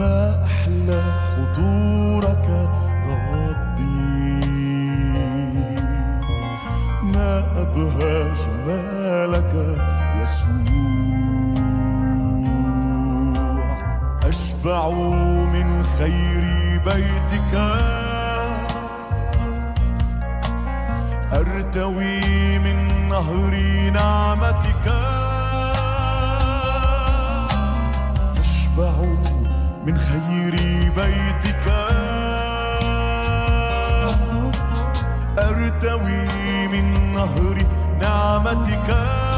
ما أحلى حضورك ربي. ما أبهى جمالك يسوع. أشبع من خير بيتك. أرتوي من نهر نعمتك. من خير بيتك. أرتوي من نهر نعمتك.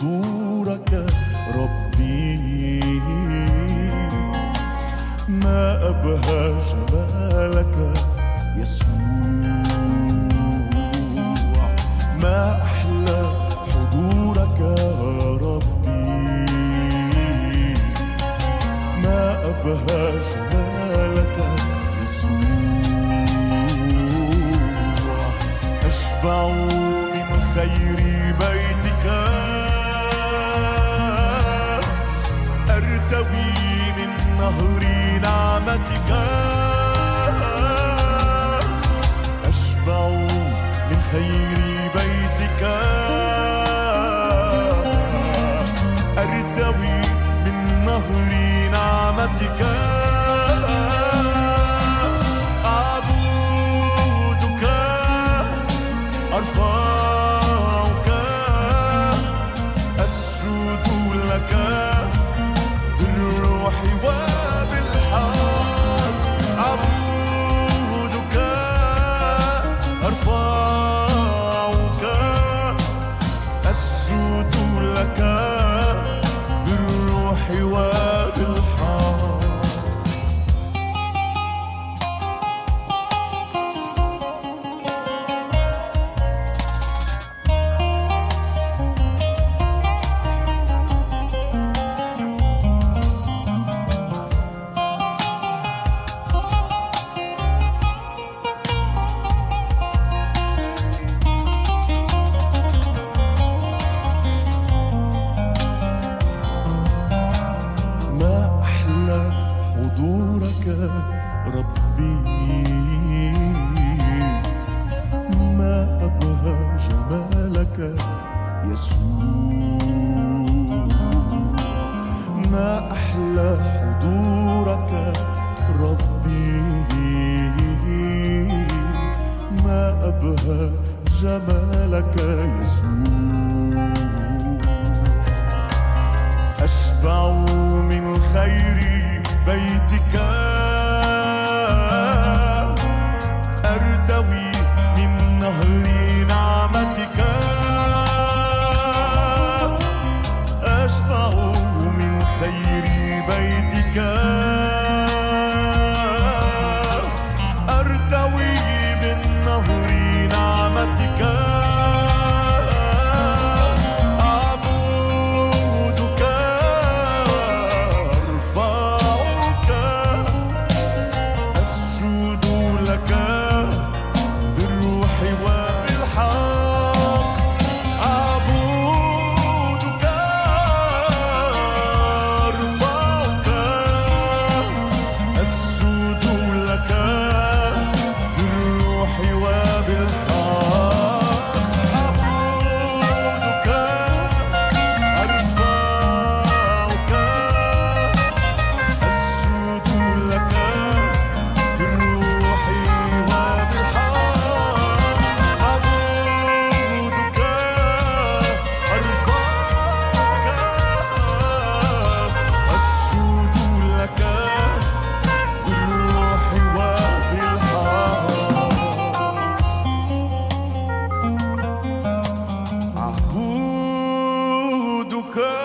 حضورك ربي. ما أبهى جمالك يسوع. ما أحلى حضورك ربي. ما أبهى جمالك يسوع. أشبع من خير نهر نعمتك. أشبع من خير بيتك. أرتوي من نهر نعمتك. أعبدك. جمالك يسوع. أشبع من خير بيتك. أرتوي من نهر نعمتك. أشبع من خير بيتك. good.